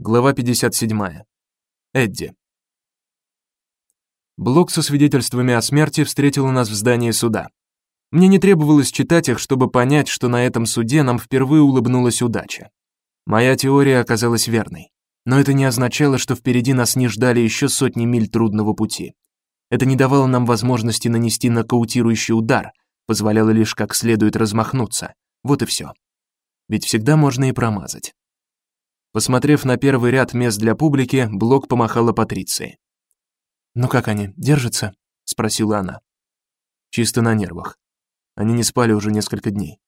Глава 57. Эдди. Блок со свидетельствами о смерти встретил нас в здании суда. Мне не требовалось читать их, чтобы понять, что на этом суде нам впервые улыбнулась удача. Моя теория оказалась верной, но это не означало, что впереди нас не ждали еще сотни миль трудного пути. Это не давало нам возможности нанести нокаутирующий удар, позволяло лишь как следует размахнуться. Вот и все. Ведь всегда можно и промазать. Посмотрев на первый ряд мест для публики, Блок помахала Патриции. "Ну как они, держатся?" спросила она. Чисто на нервах. Они не спали уже несколько дней.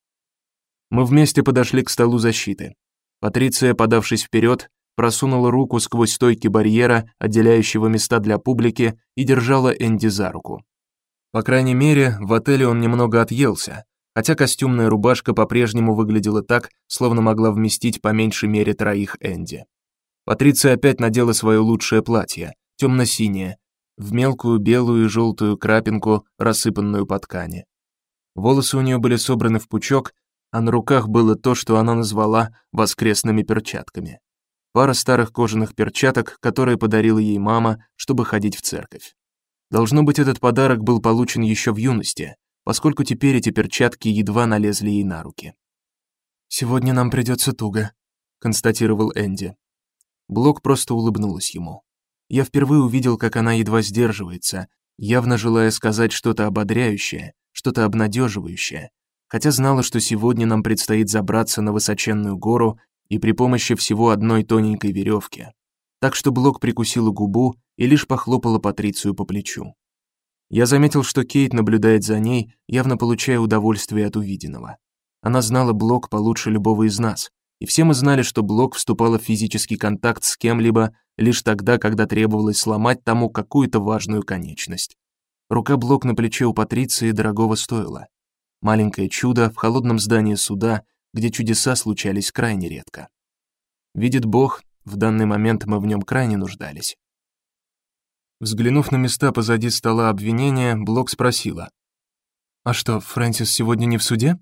Мы вместе подошли к столу защиты. Патриция, подавшись вперед, просунула руку сквозь стойки барьера, отделяющего места для публики, и держала Энди за руку. По крайней мере, в отеле он немного отъелся, хотя костюмная рубашка по-прежнему выглядела так, словно могла вместить по меньшей мере троих Энди. Патриция опять надела свое лучшее платье, темно синее в мелкую белую и желтую крапинку, рассыпанную по ткани. Волосы у нее были собраны в пучок, а на руках было то, что она назвала воскресными перчатками. Пара старых кожаных перчаток, которые подарила ей мама, чтобы ходить в церковь. Должно быть, этот подарок был получен еще в юности, поскольку теперь эти перчатки едва налезли ей на руки. Сегодня нам придется туго, констатировал Энди. Блок просто улыбнулась ему. Я впервые увидел, как она едва сдерживается, явно желая сказать что-то ободряющее, что-то обнадеживающее, хотя знала, что сегодня нам предстоит забраться на высоченную гору и при помощи всего одной тоненькой веревки. Так что Блок прикусила губу и лишь похлопала Патрицию по плечу. Я заметил, что Кейт наблюдает за ней, явно получая удовольствие от увиденного. Она знала Блок получше любого из нас, и все мы знали, что Блок вступала в физический контакт с кем-либо лишь тогда, когда требовалось сломать тому какую-то важную конечность. Рука Блок на плече у Патриции дорогого стоила. Маленькое чудо в холодном здании суда, где чудеса случались крайне редко. Видит Бог, в данный момент мы в нем крайне нуждались. Взглянув на места позади стола обвинения, Блок спросила: "А что, Фрэнсис сегодня не в суде?"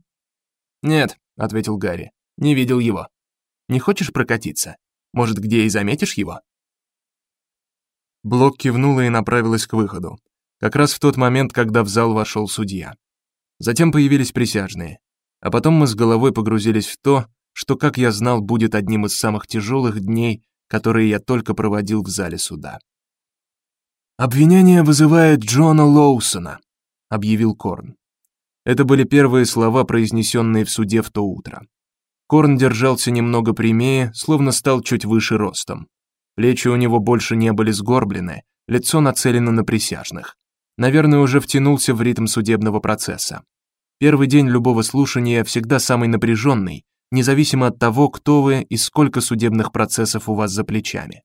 "Нет", ответил Гарри. "Не видел его. Не хочешь прокатиться? Может, где и заметишь его?" Блок кивнула и направилась к выходу, как раз в тот момент, когда в зал вошел судья. Затем появились присяжные, а потом мы с головой погрузились в то, что, как я знал, будет одним из самых тяжелых дней, которые я только проводил в зале суда. Обвинение вызывает Джона Лоусона, объявил Корн. Это были первые слова, произнесенные в суде в то утро. Корн держался немного прямее, словно стал чуть выше ростом. Плечи у него больше не были сгорблены, лицо нацелено на присяжных. Наверное, уже втянулся в ритм судебного процесса. Первый день любого слушания всегда самый напряженный, независимо от того, кто вы и сколько судебных процессов у вас за плечами.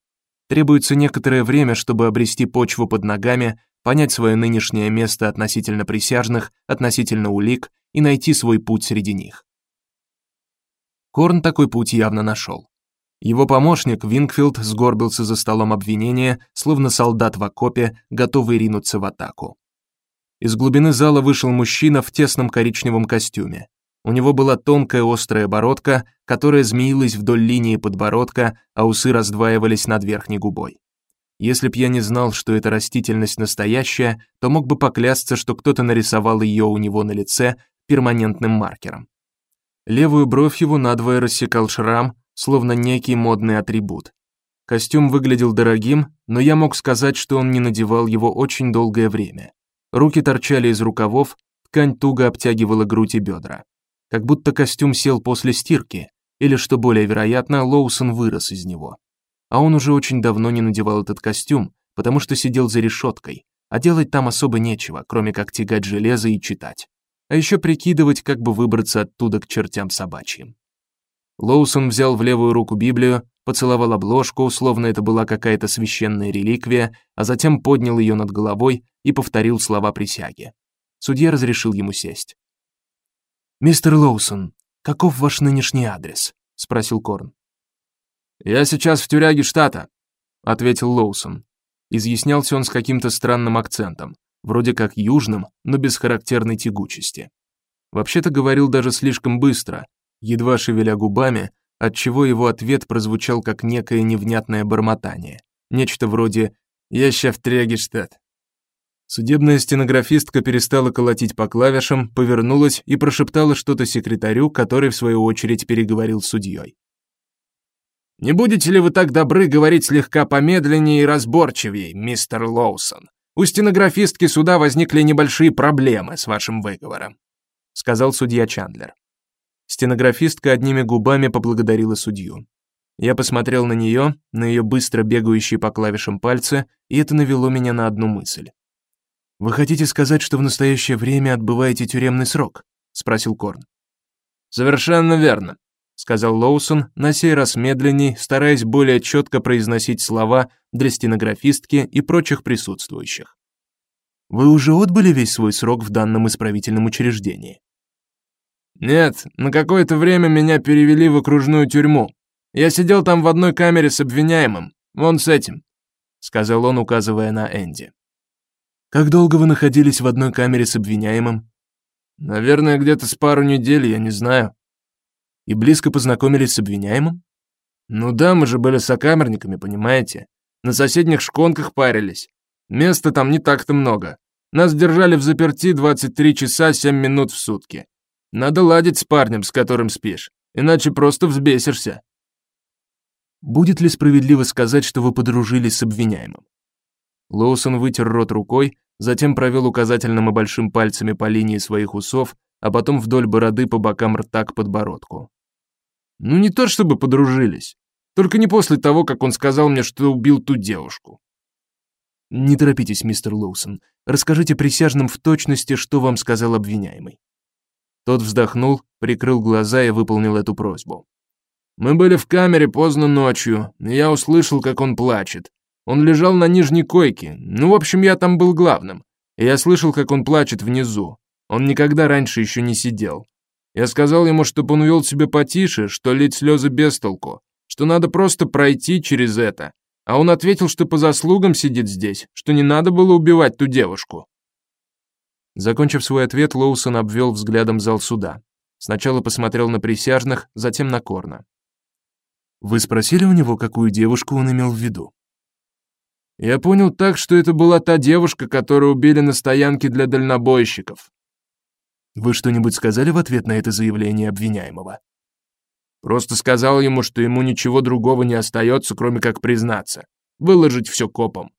Требуется некоторое время, чтобы обрести почву под ногами, понять свое нынешнее место относительно присяжных, относительно улик и найти свой путь среди них. Корн такой путь явно нашел. Его помощник Вингфилд сгорбился за столом обвинения, словно солдат в окопе, готовый ринуться в атаку. Из глубины зала вышел мужчина в тесном коричневом костюме. У него была тонкая острая бородка, которая змеилась вдоль линии подбородка, а усы раздваивались над верхней губой. Если б я не знал, что эта растительность настоящая, то мог бы поклясться, что кто-то нарисовал ее у него на лице перманентным маркером. Левую бровь его надвое рассекал шрам, словно некий модный атрибут. Костюм выглядел дорогим, но я мог сказать, что он не надевал его очень долгое время. Руки торчали из рукавов, ткань туго обтягивала грудь и бедра как будто костюм сел после стирки, или что более вероятно, Лоусон вырос из него. А он уже очень давно не надевал этот костюм, потому что сидел за решеткой, а делать там особо нечего, кроме как тягать железо и читать. А еще прикидывать, как бы выбраться оттуда к чертям собачьим. Лоусон взял в левую руку Библию, поцеловал обложку, словно это была какая-то священная реликвия, а затем поднял ее над головой и повторил слова присяги. Судья разрешил ему сесть. Мистер Лоусон, каков ваш нынешний адрес? спросил Корн. Я сейчас в тюряге штата, ответил Лоусон. Изъяснялся он с каким-то странным акцентом, вроде как южным, но без характерной тягучести. Вообще-то говорил даже слишком быстро, едва шевеля губами, отчего его ответ прозвучал как некое невнятное бормотание, нечто вроде «Я ща в Трегештадт». Судебная стенографистка перестала колотить по клавишам, повернулась и прошептала что-то секретарю, который в свою очередь переговорил с судьей. Не будете ли вы так добры говорить слегка помедленнее и разборчивее, мистер Лоусон? У стенографистки суда возникли небольшие проблемы с вашим выговором, сказал судья Чандлер. Стенографистка одними губами поблагодарила судью. Я посмотрел на нее, на ее быстро бегающие по клавишам пальцы, и это навело меня на одну мысль. Вы хотите сказать, что в настоящее время отбываете тюремный срок? спросил Корн. Совершенно верно сказал Лоусон, на сей раз медленней, стараясь более четко произносить слова для стенографистки и прочих присутствующих. Вы уже отбыли весь свой срок в данном исправительном учреждении? Нет, на какое-то время меня перевели в окружную тюрьму. Я сидел там в одной камере с обвиняемым, вон с этим, сказал он, указывая на Энди. Как долго вы находились в одной камере с обвиняемым? Наверное, где-то с пару недель, я не знаю и близко познакомились с обвиняемым? Ну да, мы же были сокамерниками, понимаете? На соседних шконках парились. Места там не так-то много. Нас держали в заперти 23 часа 7 минут в сутки. Надо ладить с парнем, с которым спишь, иначе просто взбесишься. Будет ли справедливо сказать, что вы подружились с обвиняемым? Лоусон вытер рот рукой, затем провел указательным и большим пальцами по линии своих усов, а потом вдоль бороды по бокам рта к подбородку. Ну не то чтобы подружились, только не после того, как он сказал мне, что убил ту девушку. Не торопитесь, мистер Лоусон. Расскажите присяжным в точности, что вам сказал обвиняемый. Тот вздохнул, прикрыл глаза и выполнил эту просьбу. Мы были в камере поздно ночью, я услышал, как он плачет. Он лежал на нижней койке. Ну, в общем, я там был главным. И я слышал, как он плачет внизу. Он никогда раньше еще не сидел. Я сказал ему, чтобы он вел себя потише, что лить слезы без толку, что надо просто пройти через это. А он ответил, что по заслугам сидит здесь, что не надо было убивать ту девушку. Закончив свой ответ, Лоусон обвел взглядом зал суда. Сначала посмотрел на присяжных, затем на Корна. Вы спросили у него, какую девушку он имел в виду? Я понял так, что это была та девушка, которую убили на стоянке для дальнобойщиков. Вы что-нибудь сказали в ответ на это заявление обвиняемого? Просто сказал ему, что ему ничего другого не остается, кроме как признаться, выложить все копом.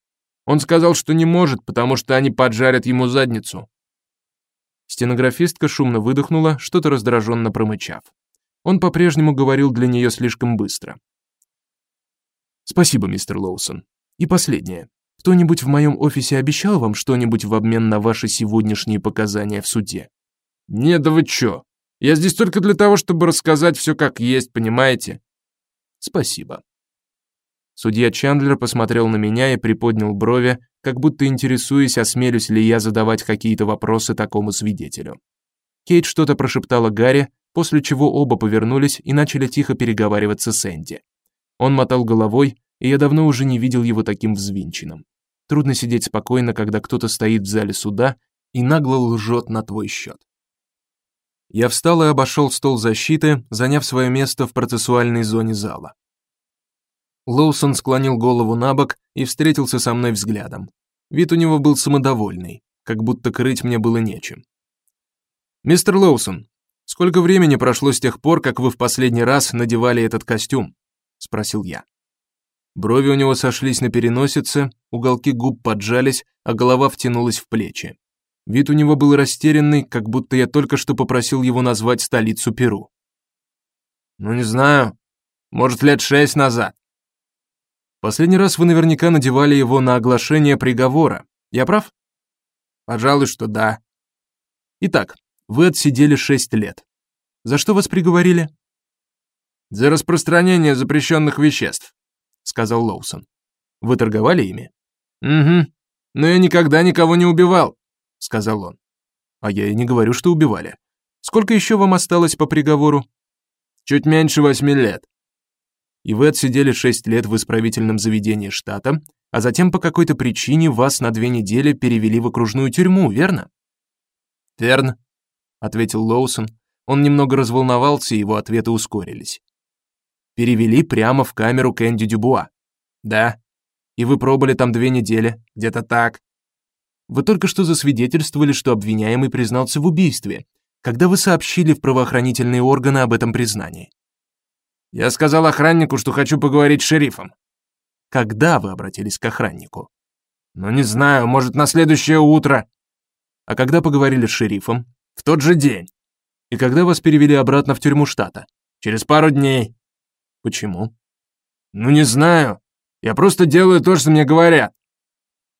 Он сказал, что не может, потому что они поджарят ему задницу. Стенографистка шумно выдохнула, что-то раздраженно промычав. Он по-прежнему говорил для нее слишком быстро. Спасибо, мистер Лоусон. И последнее. Кто-нибудь в моем офисе обещал вам что-нибудь в обмен на ваши сегодняшние показания в суде? «Не, да вы чё? Я здесь только для того, чтобы рассказать все как есть, понимаете?» «Спасибо». Судья Чандлер посмотрел на меня и приподнял брови, как будто интересуясь, осмелюсь ли я задавать какие-то вопросы такому свидетелю. Кейт что-то прошептала Гарри, после чего оба повернулись и начали тихо переговариваться с Энди. Он мотал головой, и я давно уже не видел его таким взвинченным. Трудно сидеть спокойно, когда кто-то стоит в зале суда и нагло лжет на твой счет. Я встал и обошел стол защиты, заняв свое место в процессуальной зоне зала. Лоусон склонил голову на бок и встретился со мной взглядом. Вид у него был самодовольный, как будто крыть мне было нечем. Мистер Лоусон, сколько времени прошло с тех пор, как вы в последний раз надевали этот костюм? спросил я. Брови у него сошлись на переносице, уголки губ поджались, а голова втянулась в плечи. Вид у него был растерянный, как будто я только что попросил его назвать столицу Перу. Ну не знаю, может, лет шесть назад. Последний раз вы наверняка надевали его на оглашение приговора. Я прав? Пожалуй, что да. Итак, вы отсидели шесть лет. За что вас приговорили? За распространение запрещенных веществ, сказал Лоусон. Вы торговали ими? Угу. Но я никогда никого не убивал сказал он. А я и не говорю, что убивали. Сколько еще вам осталось по приговору? Чуть меньше восьми лет. И вы отсидели шесть лет в исправительном заведении штата, а затем по какой-то причине вас на две недели перевели в окружную тюрьму, верно? Верно, ответил Лоусон. Он немного разволновался, и его ответы ускорились. Перевели прямо в камеру Кэнди Дюбуа. Да. И вы пробыли там две недели, где-то так. Вы только что засвидетельствовали, что обвиняемый признался в убийстве, когда вы сообщили в правоохранительные органы об этом признании. Я сказал охраннику, что хочу поговорить с шерифом. Когда вы обратились к охраннику? Ну не знаю, может, на следующее утро. А когда поговорили с шерифом? В тот же день. И когда вас перевели обратно в тюрьму штата? Через пару дней. Почему? Ну не знаю. Я просто делаю то, что мне говорят.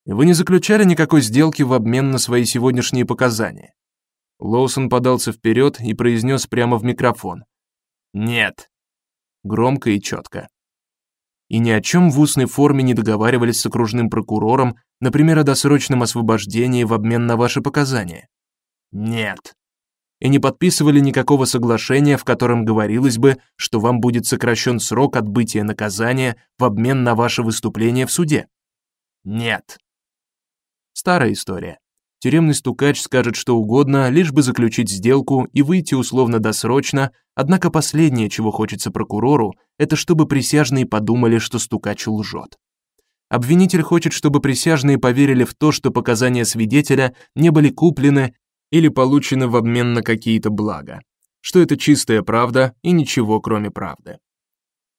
И вы не заключали никакой сделки в обмен на свои сегодняшние показания. Лоусон подался вперед и произнес прямо в микрофон: "Нет". Громко и четко. И ни о чем в устной форме не договаривались с окружным прокурором, например, о досрочном освобождении в обмен на ваши показания. Нет и не подписывали никакого соглашения, в котором говорилось бы, что вам будет сокращен срок отбытия наказания в обмен на ваше выступление в суде. Нет. Старая история. Тюремный стукач скажет что угодно, лишь бы заключить сделку и выйти условно-досрочно, однако последнее, чего хочется прокурору, это чтобы присяжные подумали, что стукач лжет. Обвинитель хочет, чтобы присяжные поверили в то, что показания свидетеля не были куплены или получены в обмен на какие-то блага, что это чистая правда и ничего кроме правды.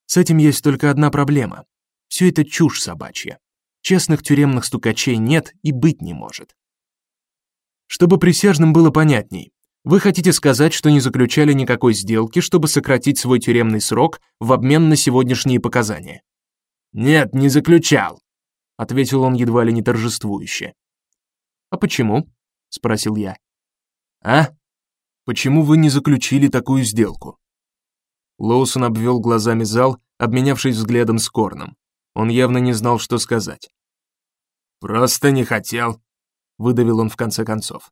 С этим есть только одна проблема. Все это чушь собачья. Честных тюремных стукачей нет и быть не может. Чтобы присяжным было понятней, вы хотите сказать, что не заключали никакой сделки, чтобы сократить свой тюремный срок в обмен на сегодняшние показания? Нет, не заключал, ответил он едва ли не торжествующе. А почему? спросил я. А? Почему вы не заключили такую сделку? Лоусон обвел глазами зал, обменявшись взглядом с Корном. Он явно не знал, что сказать. Просто не хотел, выдавил он в конце концов.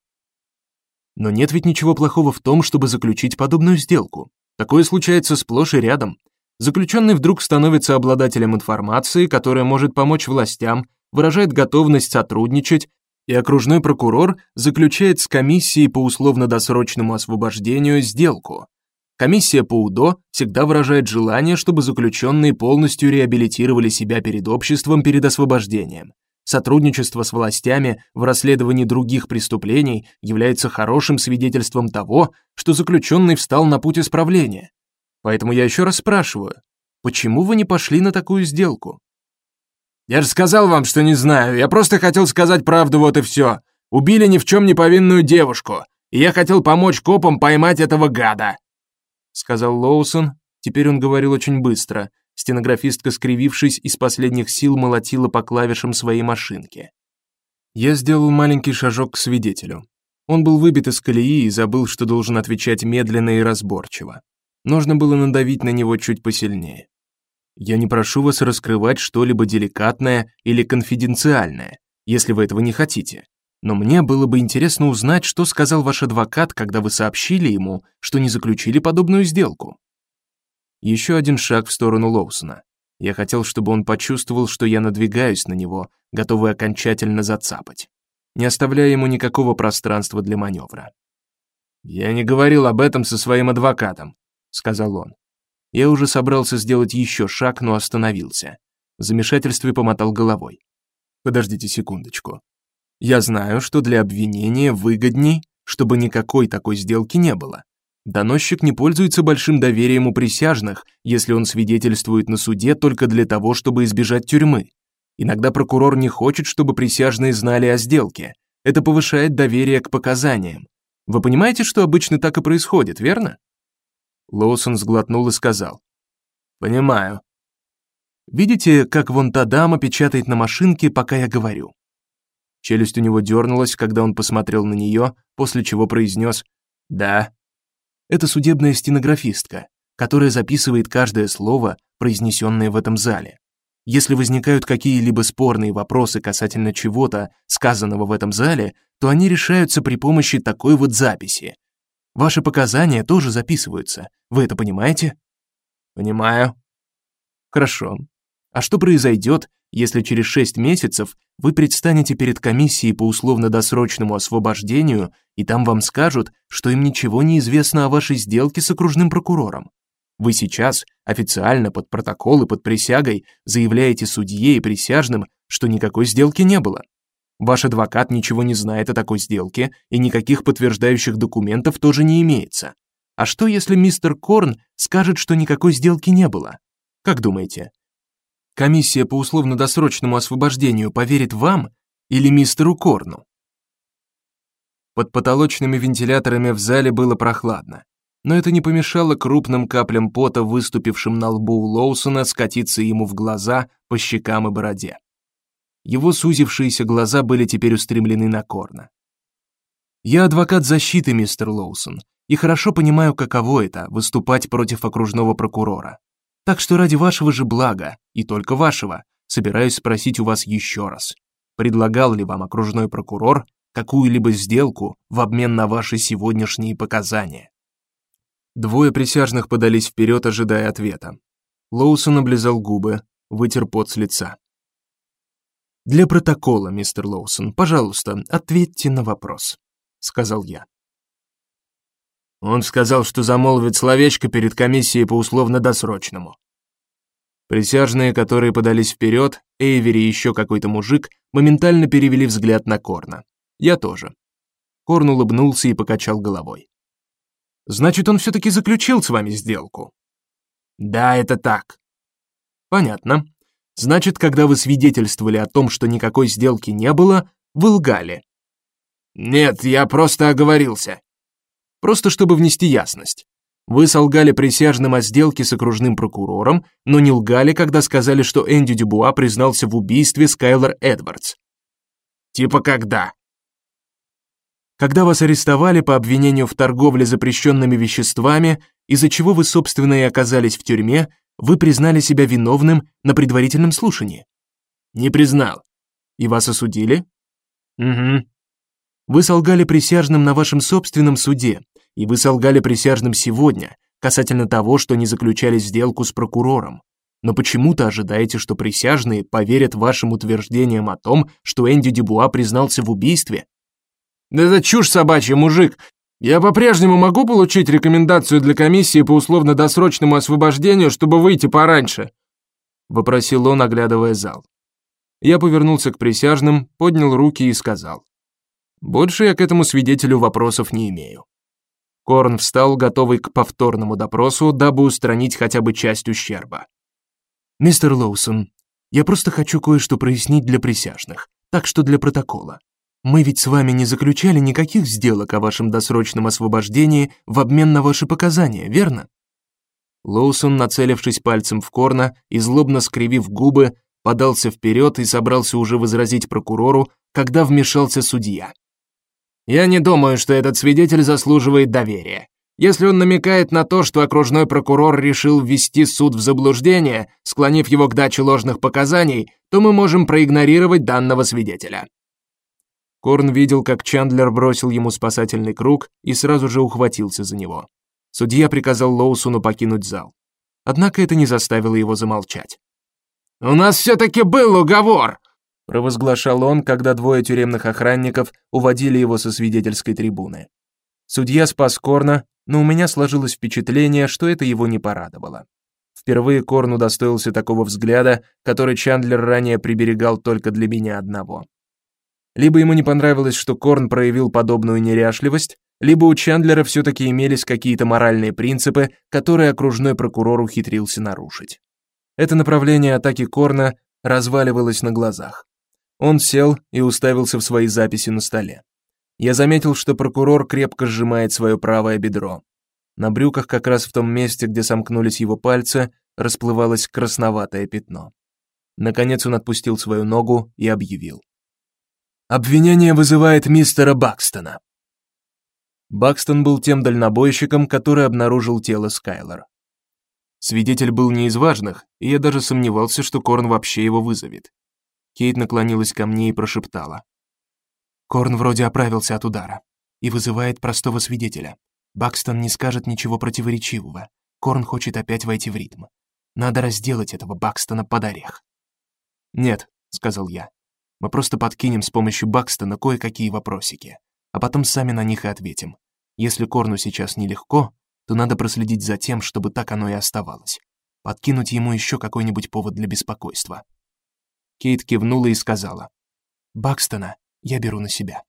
Но нет ведь ничего плохого в том, чтобы заключить подобную сделку. Такое случается сплошь и рядом. Заключенный вдруг становится обладателем информации, которая может помочь властям, выражает готовность сотрудничать и окружной прокурор заключает с комиссией по условно-досрочному освобождению сделку. Комиссия по УДО всегда выражает желание, чтобы заключенные полностью реабилитировали себя перед обществом перед освобождением. Сотрудничество с властями в расследовании других преступлений является хорошим свидетельством того, что заключенный встал на путь исправления. Поэтому я еще раз спрашиваю: почему вы не пошли на такую сделку? Я же сказал вам, что не знаю. Я просто хотел сказать правду, вот и все. Убили ни в чем не повинную девушку, и я хотел помочь копам поймать этого гада, сказал Лоусон. Теперь он говорил очень быстро. Стенографистка, скривившись, из последних сил молотила по клавишам своей машинки. Я сделал маленький шажок к свидетелю. Он был выбит из колеи и забыл, что должен отвечать медленно и разборчиво. Нужно было надавить на него чуть посильнее. Я не прошу вас раскрывать что-либо деликатное или конфиденциальное, если вы этого не хотите. Но мне было бы интересно узнать, что сказал ваш адвокат, когда вы сообщили ему, что не заключили подобную сделку. Еще один шаг в сторону Лоусона. Я хотел, чтобы он почувствовал, что я надвигаюсь на него, готовый окончательно зацапать, не оставляя ему никакого пространства для маневра. Я не говорил об этом со своим адвокатом, сказал он. Я уже собрался сделать еще шаг, но остановился. В замешательстве помотал головой. Подождите секундочку. Я знаю, что для обвинения выгодней, чтобы никакой такой сделки не было. Доносчик не пользуется большим доверием у присяжных, если он свидетельствует на суде только для того, чтобы избежать тюрьмы. Иногда прокурор не хочет, чтобы присяжные знали о сделке. Это повышает доверие к показаниям. Вы понимаете, что обычно так и происходит, верно? Лоусон сглотнул и сказал: "Понимаю. Видите, как вон та дама печатает на машинке, пока я говорю?" Челюсть у него дернулась, когда он посмотрел на нее, после чего произнес «Да». Это судебная стенографистка, которая записывает каждое слово, произнесенное в этом зале. Если возникают какие-либо спорные вопросы касательно чего-то, сказанного в этом зале, то они решаются при помощи такой вот записи, Ваши показания тоже записываются. Вы это понимаете? Понимаю. Хорошо. А что произойдет, если через шесть месяцев вы предстанете перед комиссией по условно-досрочному освобождению, и там вам скажут, что им ничего не известно о вашей сделке с окружным прокурором? Вы сейчас официально под протокол и под присягой заявляете судье и присяжным, что никакой сделки не было. Ваш адвокат ничего не знает о такой сделке, и никаких подтверждающих документов тоже не имеется. А что, если мистер Корн скажет, что никакой сделки не было? Как думаете? Комиссия по условно-досрочному освобождению поверит вам или мистеру Корну? Под потолочными вентиляторами в зале было прохладно, но это не помешало крупным каплям пота, выступившим на лбу Лоусона, скатиться ему в глаза, по щекам и бороде. Его сузившиеся глаза были теперь устремлены на Корна. Я адвокат защиты, мистер Лоусон, и хорошо понимаю, каково это выступать против окружного прокурора. Так что ради вашего же блага, и только вашего, собираюсь спросить у вас еще раз. Предлагал ли вам окружной прокурор какую-либо сделку в обмен на ваши сегодняшние показания? Двое присяжных подались вперед, ожидая ответа. Лоусон облизал губы, вытер пот с лица. Для протокола, мистер Лоусон, пожалуйста, ответьте на вопрос, сказал я. Он сказал, что замолвит словечко перед комиссией по условно-досрочному. Присяжные, которые подались вперед, Эйвери и еще какой-то мужик, моментально перевели взгляд на Корна. Я тоже. Корн улыбнулся и покачал головой. Значит, он все таки заключил с вами сделку. Да, это так. Понятно. Значит, когда вы свидетельствовали о том, что никакой сделки не было, вы лгали. Нет, я просто оговорился. Просто чтобы внести ясность. Вы солгали присяжным о сделке с окружным прокурором, но не лгали, когда сказали, что Энди Дюбуа признался в убийстве Скайлер Эдвардс. Типа когда? Когда вас арестовали по обвинению в торговле запрещенными веществами, из-за чего вы собственно и оказались в тюрьме, вы признали себя виновным на предварительном слушании. Не признал. И вас осудили? Угу. Вы солгали присяжным на вашем собственном суде, и вы солгали присяжным сегодня касательно того, что не заключали сделку с прокурором. Но почему-то ожидаете, что присяжные поверят вашим утверждениям о том, что Энди Дюбуа признался в убийстве? Да это чушь собачья, мужик. Я по-прежнему могу получить рекомендацию для комиссии по условно-досрочному освобождению, чтобы выйти пораньше, вопросил он, оглядывая зал. Я повернулся к присяжным, поднял руки и сказал: "Больше я к этому свидетелю вопросов не имею". Корн встал, готовый к повторному допросу, дабы устранить хотя бы часть ущерба. Мистер Лоусон, я просто хочу кое-что прояснить для присяжных, так что для протокола. Мы ведь с вами не заключали никаких сделок о вашем досрочном освобождении в обмен на ваши показания, верно? Лоусон, нацелившись пальцем в Корна и злобно скривив губы, подался вперед и собрался уже возразить прокурору, когда вмешался судья. Я не думаю, что этот свидетель заслуживает доверия. Если он намекает на то, что окружной прокурор решил ввести суд в заблуждение, склонив его к даче ложных показаний, то мы можем проигнорировать данного свидетеля. Корн видел, как Чандлер бросил ему спасательный круг и сразу же ухватился за него. Судья приказал Лоусону покинуть зал. Однако это не заставило его замолчать. У нас все таки был уговор, провозглашал он, когда двое тюремных охранников уводили его со свидетельской трибуны. Судья спас Корна, но у меня сложилось впечатление, что это его не порадовало. Впервые Корн удостоился такого взгляда, который Чандлер ранее приберегал только для меня одного. Либо ему не понравилось, что Корн проявил подобную неряшливость, либо у Чандлера все таки имелись какие-то моральные принципы, которые окружной прокурор ухитрился нарушить. Это направление атаки Корна разваливалось на глазах. Он сел и уставился в свои записи на столе. Я заметил, что прокурор крепко сжимает свое правое бедро. На брюках, как раз в том месте, где сомкнулись его пальцы, расплывалось красноватое пятно. Наконец он отпустил свою ногу и объявил: Обвинение вызывает мистера Бакстона. Бакстон был тем дальнобойщиком, который обнаружил тело Скайлер. Свидетель был не из важных, и я даже сомневался, что Корн вообще его вызовет. Кейт наклонилась ко мне и прошептала: "Корн вроде оправился от удара и вызывает простого свидетеля. Бакстон не скажет ничего противоречивого. Корн хочет опять войти в ритм. Надо разделать этого Бакстона под орех". "Нет", сказал я. "Мы просто подкинем с помощью Бакстона кое-какие вопросики, а потом сами на них и ответим. Если Корну сейчас нелегко, то надо проследить за тем, чтобы так оно и оставалось. Подкинуть ему еще какой-нибудь повод для беспокойства. Кейт кивнула и сказала: "Бакстона я беру на себя".